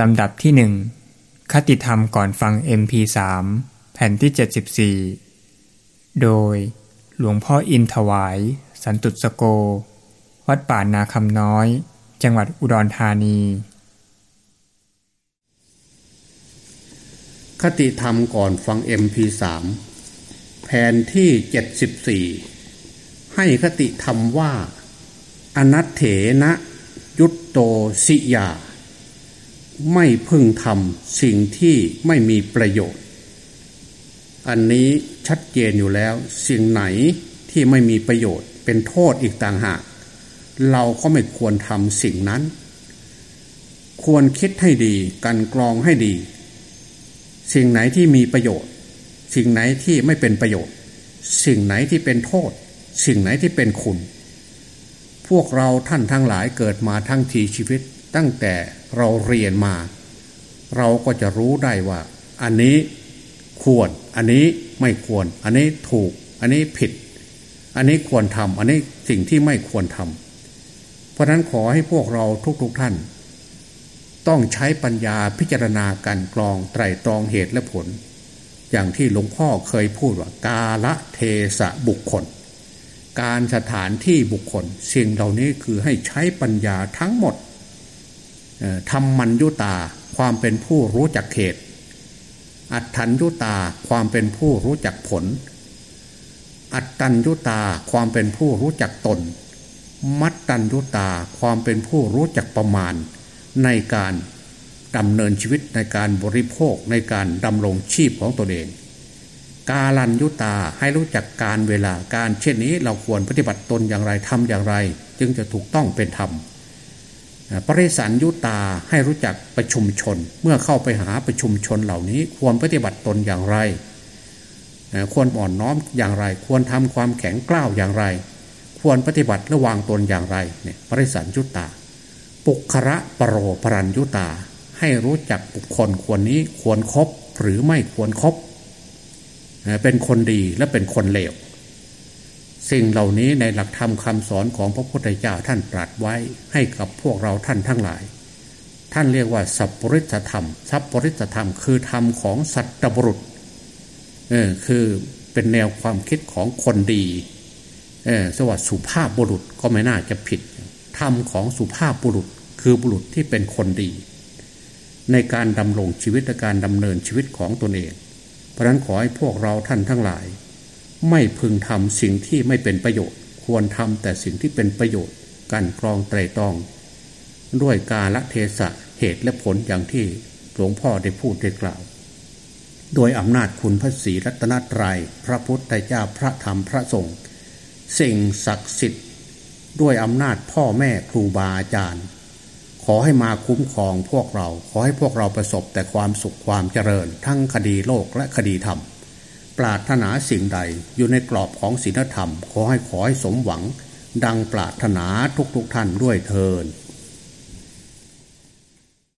ลำดับที่หนึ่งคติธรรมก่อนฟัง MP3 แผ่นที่ 74 โดยหลวงพ่ออินถวาย สันตุสโก วัดป่านาคำน้อย จังหวัดอุดรธานี คติธรรมก่อนฟัง MP3 แผ่นที่ 74 ให้คติธรรมว่า อนัตเถนะ ยุตโตสิยา ไม่พึงทำสิ่งที่ไม่มีประโยชน์ อันนี้ชัดเจนอยู่แล้ว สิ่งไหนที่ไม่มีประโยชน์ เป็นโทษอีกต่างหาก เราก็ไม่ควรทำสิ่งนั้น ควรคิดให้ดีกันกรองให้ดี สิ่งไหนที่มีประโยชน์ สิ่งไหนที่ไม่เป็นประโยชน์ สิ่งไหนที่เป็นโทษ สิ่งไหนที่เป็นคุณ วกเราท่านทั้งหลายเกิดมาทั้งทีชีวิต ตั้งแต่เราเรียนมา เราก็จะรู้ได้ว่า อันนี้ควร อันนี้ไม่ควร อันนี้ถูก อันนี้ผิด อันนี้ควรทำอันนี้สิ่งที่ไม่ควรทำเพราะนั้นขอให้พวกเราทุกๆทท่าน ต้องใช้ปัญญาพิจารณาการกรองไตรตรองเหตุและผล อย่างที่หลวงพ่อเคยพูดว่ากาละเทสะบุคคล การสถานที่บุคคล สิ่งเหล่านี้คือให้ใช้ปัญญาทั้งหมดทำมันยุตาความเป็นผู้รู้จักเขตอัตถัญยุตาความเป็นผู้รู้จักผล อัตตัญยุตาความเป็นผู้รู้จักตน มัตตัญยุตาความเป็นผู้รู้จักประมาณ ในการดำเนินชีวิตในการบริโภคในการดำรงชีพของตนเอง กาลัญยุตาให้รู้จักการเวลาการเช่นนี้เราควรปฏิบัติตนอย่างไรทำอย่างไร จึงจะถูกต้องเป็นธรรมปริสันยุตาให้รู้จักประชุมชน เมื่อเข้าไปหาประชุมชนเหล่านี้ ควรปฏิบัติตนอย่างไร ควรอ่อนน้อมอย่างไร ควรทำความแข็งกล้าวอย่างไร ควรปฏิบัติระวางตนอย่างไรเนี่ยปริสันยุตา ปุคระปรโรปรัญยุตา ให้รู้จักบุคคลควรนี้ควรครบหรือไม่ควรครบ เป็นคนดีและเป็นคนเลวสิ่งเหล่านี้ในหลักธรรมคำสอนของพระพุทธเจ้าท่านตรัสไว้ให้กับพวกเราท่านทั้งหลาย ท่านเรียกว่าสัพปริสธรรม สัพปริสธรรมคือธรรมของสัตตบุรุษเออคือเป็นแนวความคิดของคนดีเออสวัสดิ์สุภาพบุรุษก็ไม่น่าจะผิดธรรมของสุภาพบุรุษคือบุรุษที่เป็นคนดี ในการดำรงชีวิตและการดำเนินชีวิตของตนเอง เพราะนั้นขอให้พวกเราท่านทั้งหลาย ไม่พึงทำสิ่งที่ไม่เป็นประโยชน์ ควรทำแต่สิ่งที่เป็นประโยชน์การกรองไตรตรอง ด้วยกาละเทศะเหตุและผลอย่างที่หลวงพ่อได้พูดได้กล่าว โดยอำนาจคุณพระศรีรัตนตรยัยพระพุทธเจ้าพระธรรมพระสงฆ์สิ่งศักดิ์สิทธิ์ ด้วยอำนาจพ่อแม่ครูบาอาจารย์ ขอให้มาคุ้มครองพวกเรา ขอให้พวกเราประสบแต่ความสุขความเจริญ ทั้งคดีโลกและคดีธรรม ปรารถนาสิ่งใดอยู่ในกรอบของศีลธรรม ขอให้ขอให้สมหวัง ดังปรารถนาทุกๆทท่านด้วยเทิน